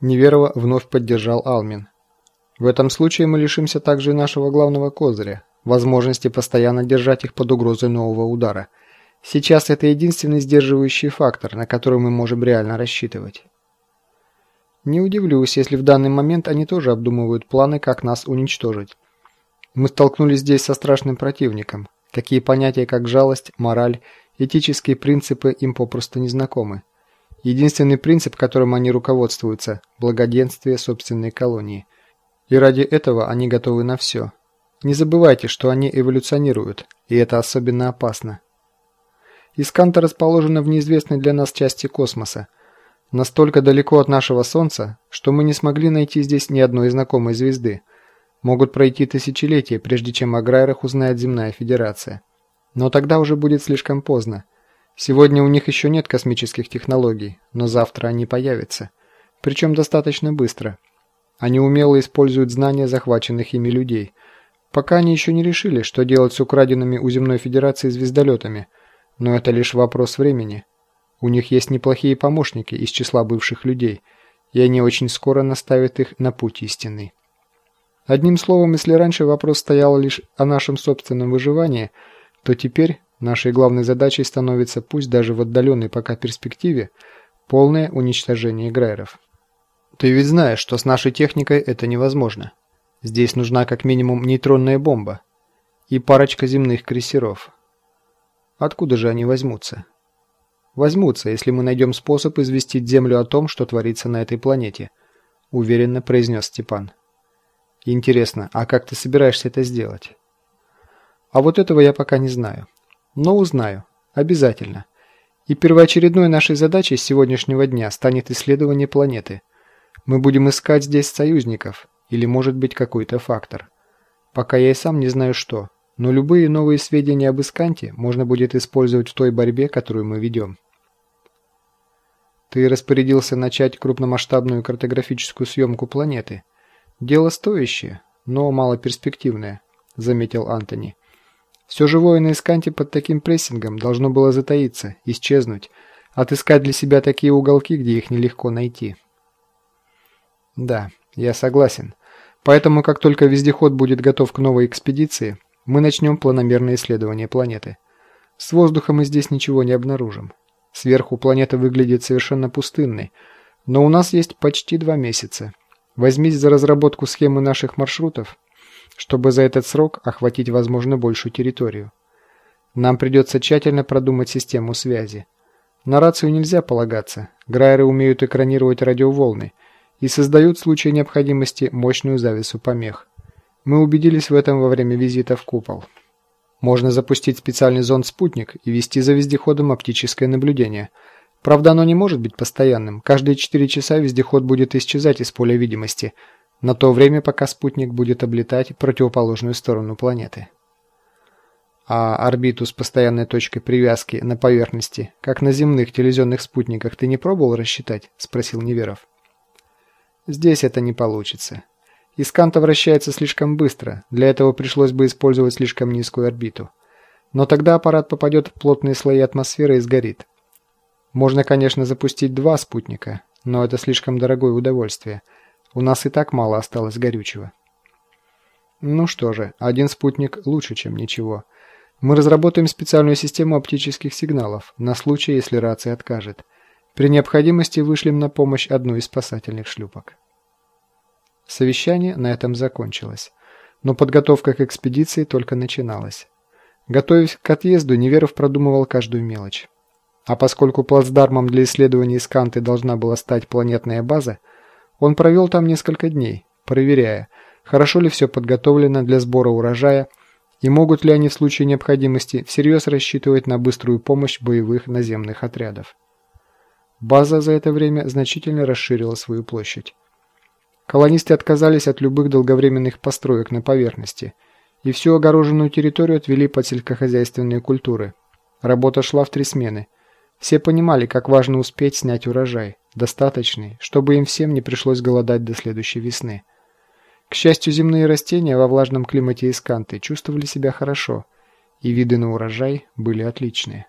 Неверова вновь поддержал Алмин. В этом случае мы лишимся также и нашего главного козыря – возможности постоянно держать их под угрозой нового удара. Сейчас это единственный сдерживающий фактор, на который мы можем реально рассчитывать. Не удивлюсь, если в данный момент они тоже обдумывают планы, как нас уничтожить. Мы столкнулись здесь со страшным противником. Такие понятия, как жалость, мораль, этические принципы им попросту не знакомы. Единственный принцип, которым они руководствуются – благоденствие собственной колонии. И ради этого они готовы на все. Не забывайте, что они эволюционируют, и это особенно опасно. Исканта расположена в неизвестной для нас части космоса, настолько далеко от нашего Солнца, что мы не смогли найти здесь ни одной знакомой звезды. Могут пройти тысячелетия, прежде чем о Грайрах узнает Земная Федерация. Но тогда уже будет слишком поздно. Сегодня у них еще нет космических технологий, но завтра они появятся. Причем достаточно быстро. Они умело используют знания захваченных ими людей. Пока они еще не решили, что делать с украденными у Земной Федерации звездолетами. Но это лишь вопрос времени. У них есть неплохие помощники из числа бывших людей, и они очень скоро наставят их на путь истинный. Одним словом, если раньше вопрос стоял лишь о нашем собственном выживании, то теперь Нашей главной задачей становится, пусть даже в отдаленной пока перспективе, полное уничтожение Грайеров. Ты ведь знаешь, что с нашей техникой это невозможно. Здесь нужна как минимум нейтронная бомба и парочка земных крейсеров. Откуда же они возьмутся? Возьмутся, если мы найдем способ известить Землю о том, что творится на этой планете, уверенно произнес Степан. Интересно, а как ты собираешься это сделать? А вот этого я пока не знаю. Но узнаю. Обязательно. И первоочередной нашей задачей с сегодняшнего дня станет исследование планеты. Мы будем искать здесь союзников, или может быть какой-то фактор. Пока я и сам не знаю что, но любые новые сведения об Исканте можно будет использовать в той борьбе, которую мы ведем. Ты распорядился начать крупномасштабную картографическую съемку планеты. Дело стоящее, но малоперспективное, заметил Антони. Все живое на Исканте под таким прессингом должно было затаиться, исчезнуть, отыскать для себя такие уголки, где их нелегко найти. Да, я согласен. Поэтому, как только вездеход будет готов к новой экспедиции, мы начнем планомерное исследование планеты. С воздуха мы здесь ничего не обнаружим. Сверху планета выглядит совершенно пустынной, но у нас есть почти два месяца. Возьмись за разработку схемы наших маршрутов, чтобы за этот срок охватить, возможно, большую территорию. Нам придется тщательно продумать систему связи. На рацию нельзя полагаться. Грайеры умеют экранировать радиоволны и создают в случае необходимости мощную завесу помех. Мы убедились в этом во время визита в купол. Можно запустить специальный зонд-спутник и вести за вездеходом оптическое наблюдение. Правда, оно не может быть постоянным. Каждые 4 часа вездеход будет исчезать из поля видимости – на то время, пока спутник будет облетать противоположную сторону планеты. А орбиту с постоянной точкой привязки на поверхности, как на земных телевизионных спутниках, ты не пробовал рассчитать? Спросил Неверов. Здесь это не получится. Исканта вращается слишком быстро, для этого пришлось бы использовать слишком низкую орбиту. Но тогда аппарат попадет в плотные слои атмосферы и сгорит. Можно, конечно, запустить два спутника, но это слишком дорогое удовольствие – у нас и так мало осталось горючего. Ну что же, один спутник лучше, чем ничего. Мы разработаем специальную систему оптических сигналов на случай, если рация откажет. При необходимости вышлем на помощь одну из спасательных шлюпок. Совещание на этом закончилось. Но подготовка к экспедиции только начиналась. Готовясь к отъезду, Неверов продумывал каждую мелочь. А поскольку плацдармом для исследований Сканты должна была стать планетная база, он провел там несколько дней, проверяя, хорошо ли все подготовлено для сбора урожая и могут ли они в случае необходимости всерьез рассчитывать на быструю помощь боевых наземных отрядов. База за это время значительно расширила свою площадь. Колонисты отказались от любых долговременных построек на поверхности и всю огороженную территорию отвели под сельскохозяйственные культуры. Работа шла в три смены. Все понимали, как важно успеть снять урожай достаточный, чтобы им всем не пришлось голодать до следующей весны. К счастью, земные растения во влажном климате Исканты чувствовали себя хорошо, и виды на урожай были отличные.